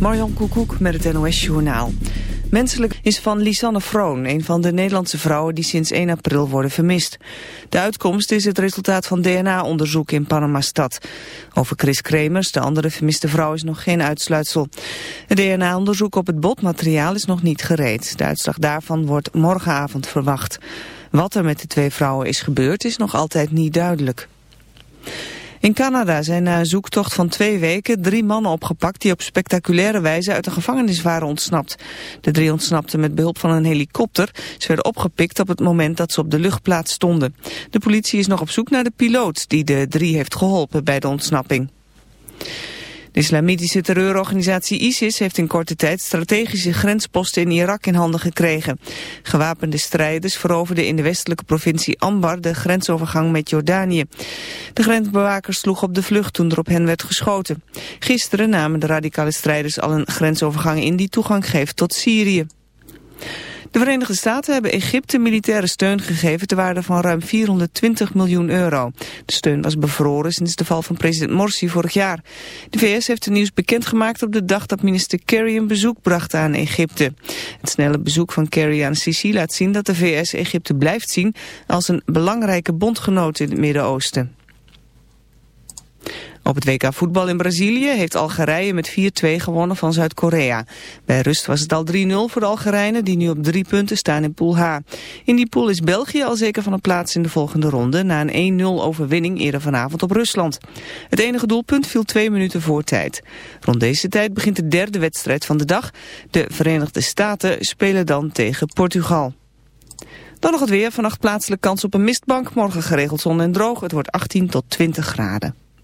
Marjan Koekoek met het NOS Journaal. Menselijk is van Lisanne Vroon, een van de Nederlandse vrouwen die sinds 1 april worden vermist. De uitkomst is het resultaat van DNA-onderzoek in Panama-stad. Over Chris Kremers, de andere vermiste vrouw, is nog geen uitsluitsel. Het DNA-onderzoek op het botmateriaal is nog niet gereed. De uitslag daarvan wordt morgenavond verwacht. Wat er met de twee vrouwen is gebeurd is nog altijd niet duidelijk. In Canada zijn na een zoektocht van twee weken drie mannen opgepakt die op spectaculaire wijze uit de gevangenis waren ontsnapt. De drie ontsnapten met behulp van een helikopter. Ze werden opgepikt op het moment dat ze op de luchtplaats stonden. De politie is nog op zoek naar de piloot die de drie heeft geholpen bij de ontsnapping. De islamitische terreurorganisatie ISIS heeft in korte tijd strategische grensposten in Irak in handen gekregen. Gewapende strijders veroverden in de westelijke provincie Ambar de grensovergang met Jordanië. De grensbewakers sloegen op de vlucht toen er op hen werd geschoten. Gisteren namen de radicale strijders al een grensovergang in die toegang geeft tot Syrië. De Verenigde Staten hebben Egypte militaire steun gegeven ter waarde van ruim 420 miljoen euro. De steun was bevroren sinds de val van president Morsi vorig jaar. De VS heeft het nieuws bekendgemaakt op de dag dat minister Kerry een bezoek bracht aan Egypte. Het snelle bezoek van Kerry aan Sisi laat zien dat de VS Egypte blijft zien als een belangrijke bondgenoot in het Midden-Oosten. Op het WK voetbal in Brazilië heeft Algerije met 4-2 gewonnen van Zuid-Korea. Bij rust was het al 3-0 voor de Algerijnen die nu op drie punten staan in pool H. In die pool is België al zeker van een plaats in de volgende ronde na een 1-0 overwinning eerder vanavond op Rusland. Het enige doelpunt viel twee minuten voor tijd. Rond deze tijd begint de derde wedstrijd van de dag. De Verenigde Staten spelen dan tegen Portugal. Dan nog het weer. Vannacht plaatselijk kans op een mistbank. Morgen geregeld zon en droog. Het wordt 18 tot 20 graden.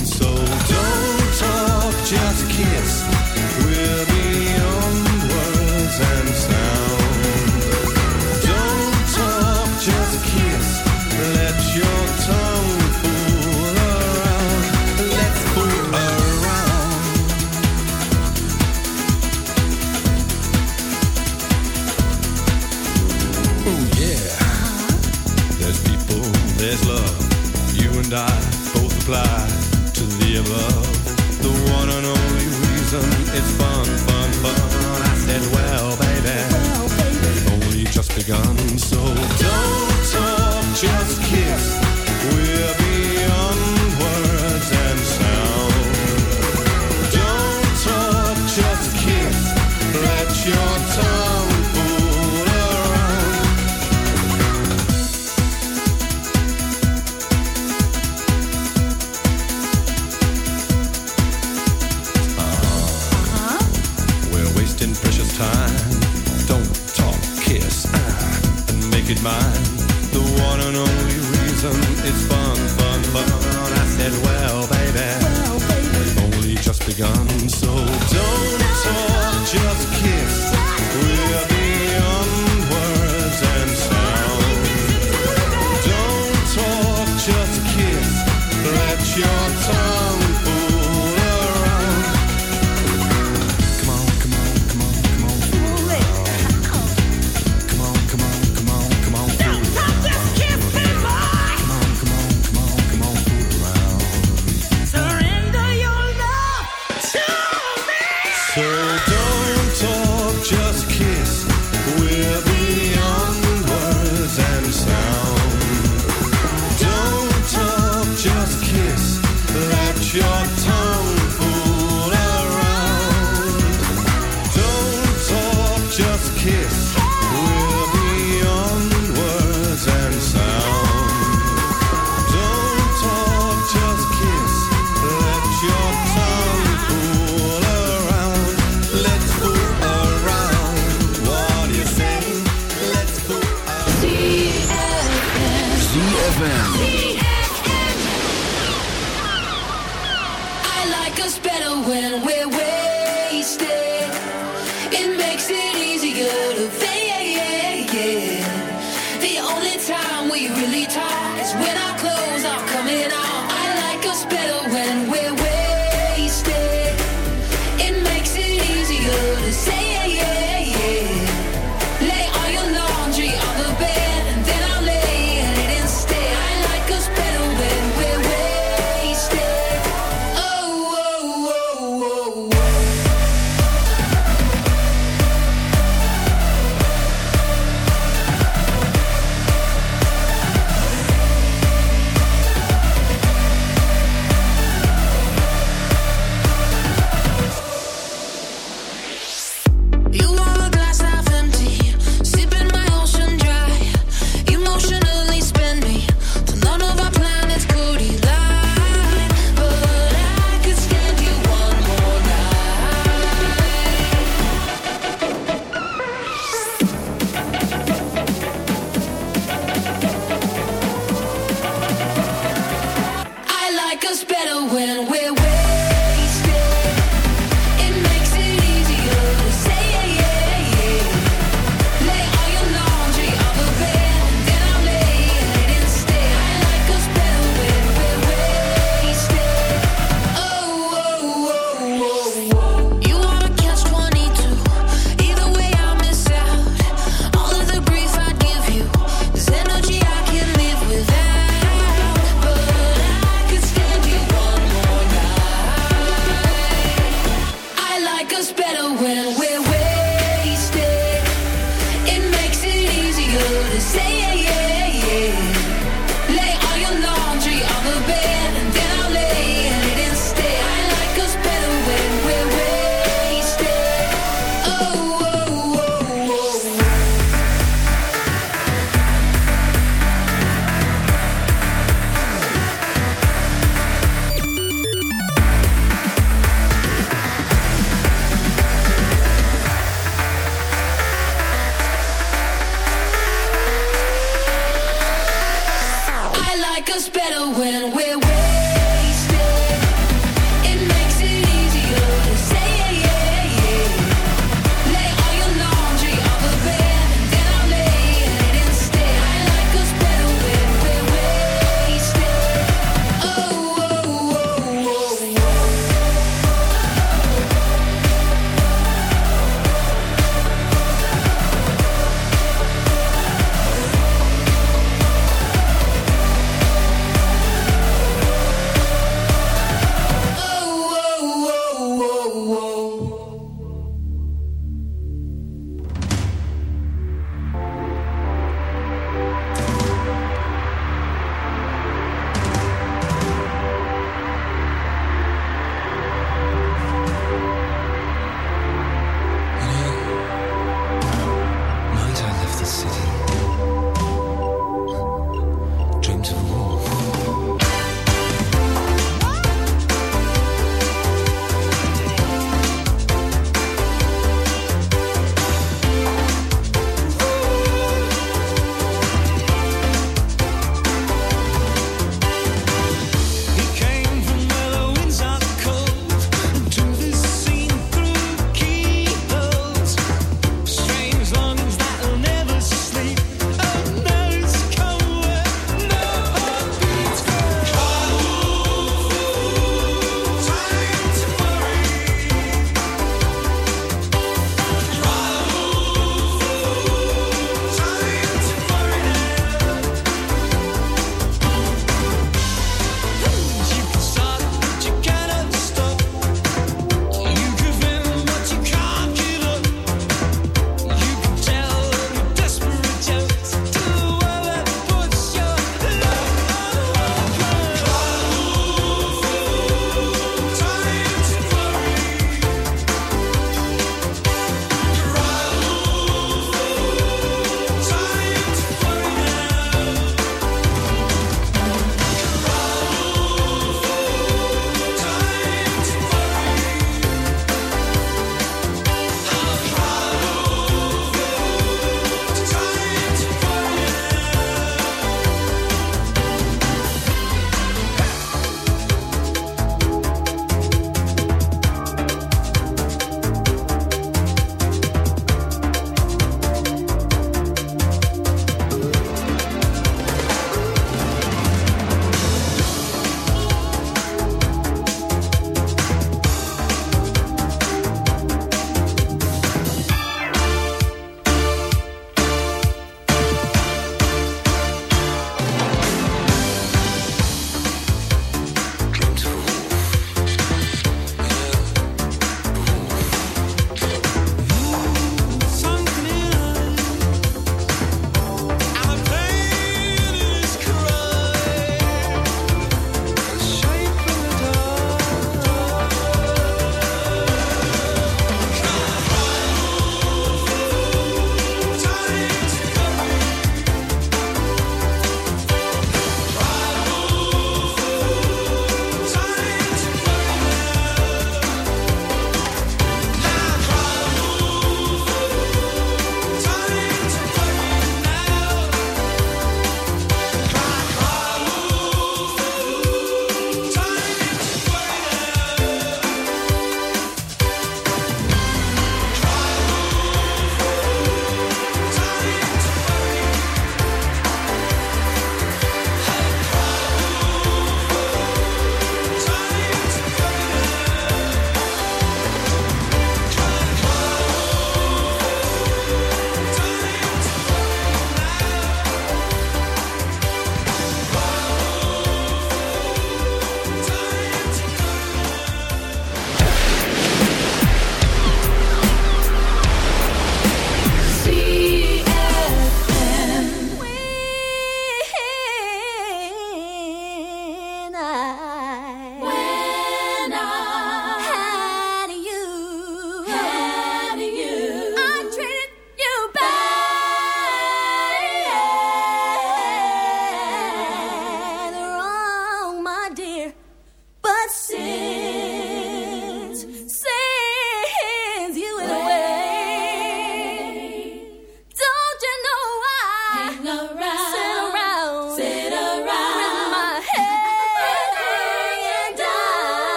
We really talk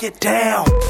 get down.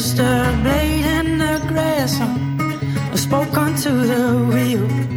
sister blade in the grass. I spoke onto the wheel.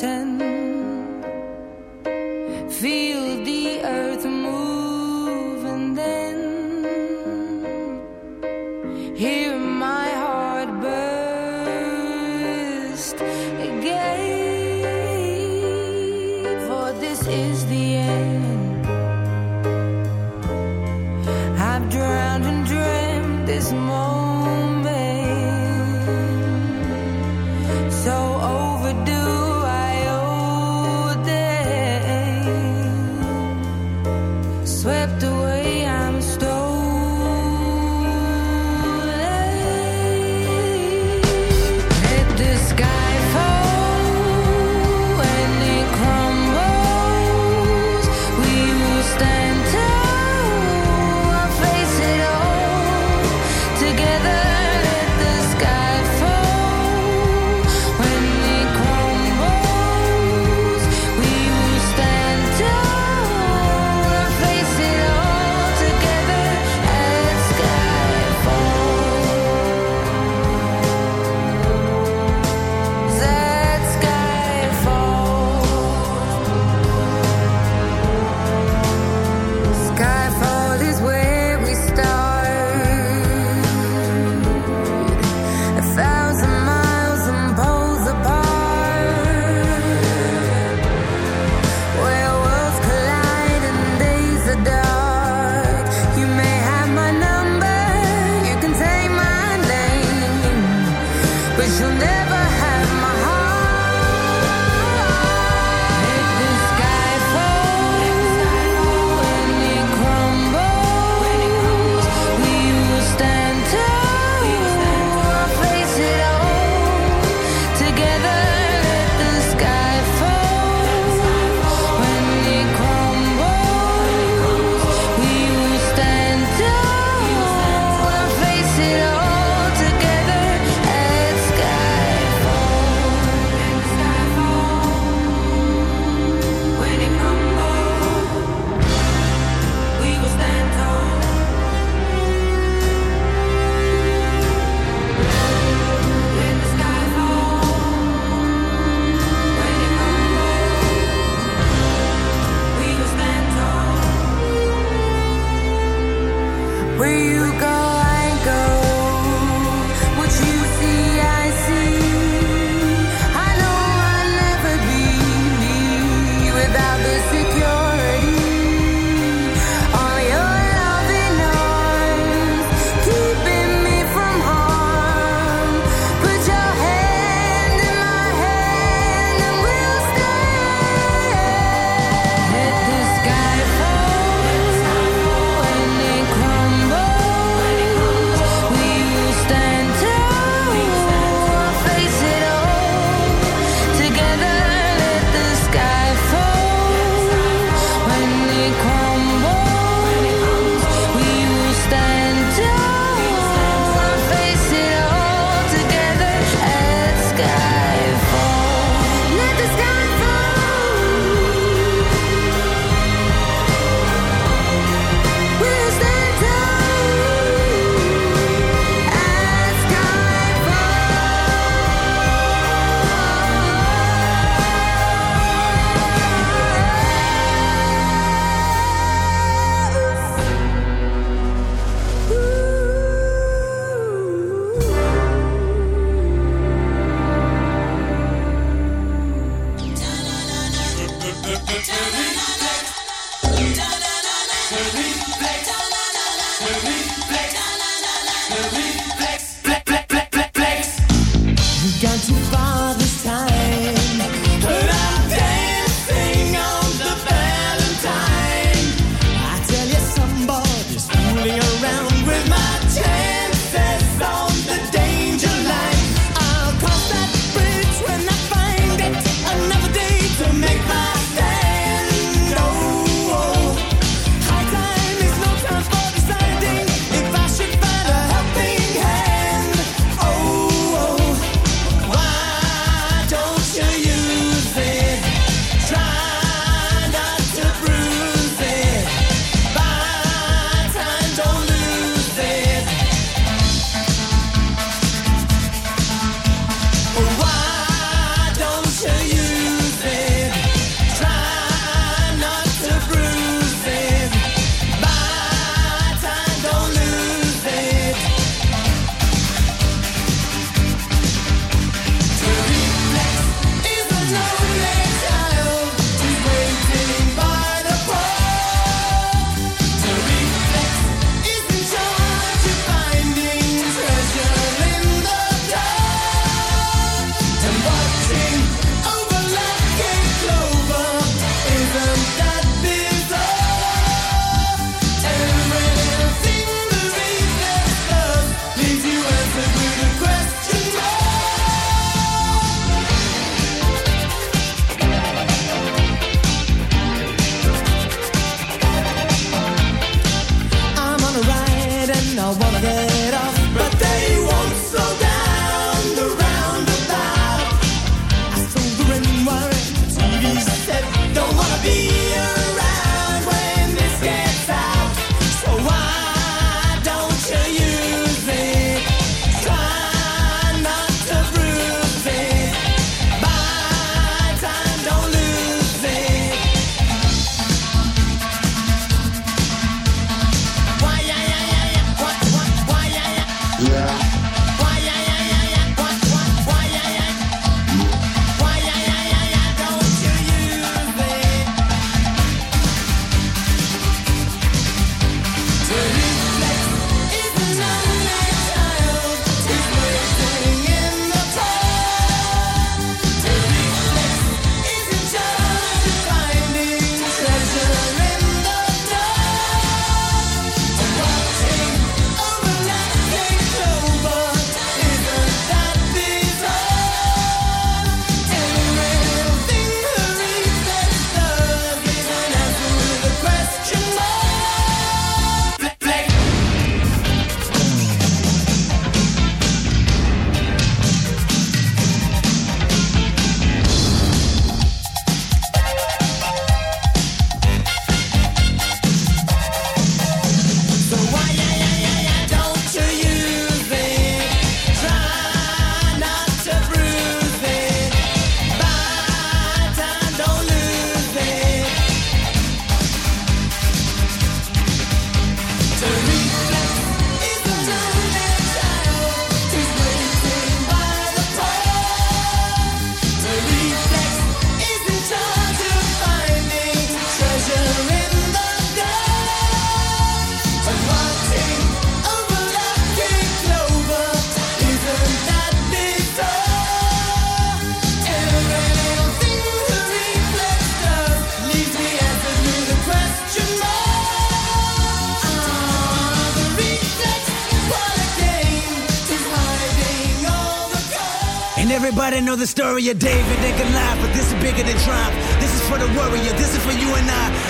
pretend. Feel of David and Goliath, but this is bigger than triumph. This is for the warrior, this is for you and I.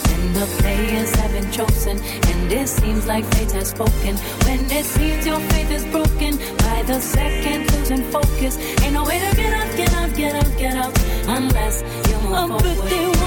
The players have been chosen, and it seems like fate has spoken. When it seems your faith is broken, by the second losing focus. Ain't no way to get out, get out, get out, get out, unless you move Oh, forward.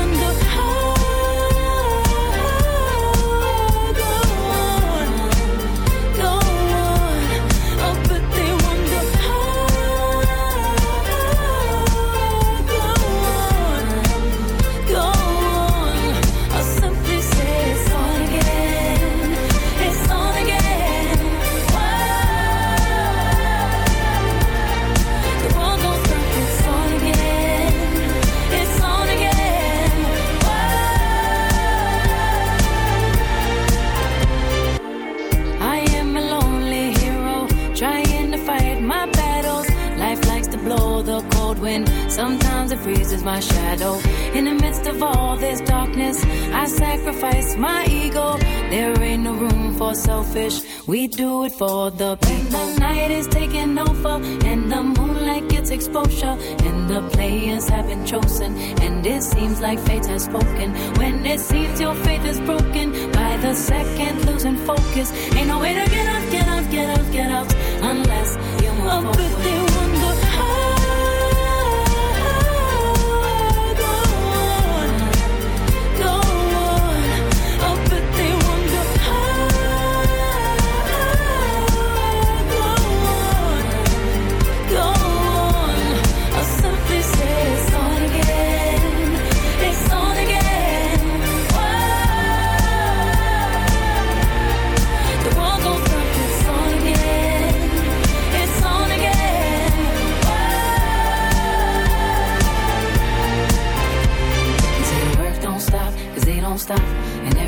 Selfish, we do it for the people. The night is taking over, and the moonlight gets exposure. And the players have been chosen, and it seems like fate has spoken. When it seems your faith is broken, by the second losing focus. Ain't no way to get out, get out, get out, get out, unless you move forward.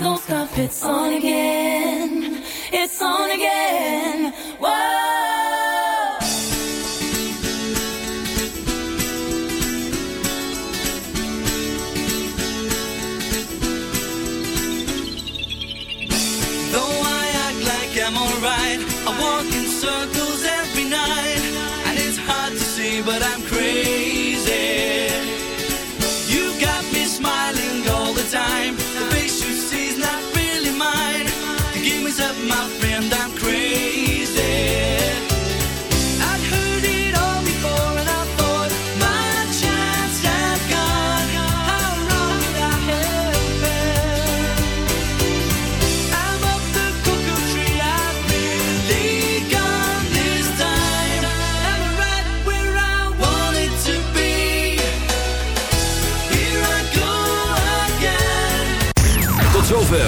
Don't stop. It's on again. It's on again.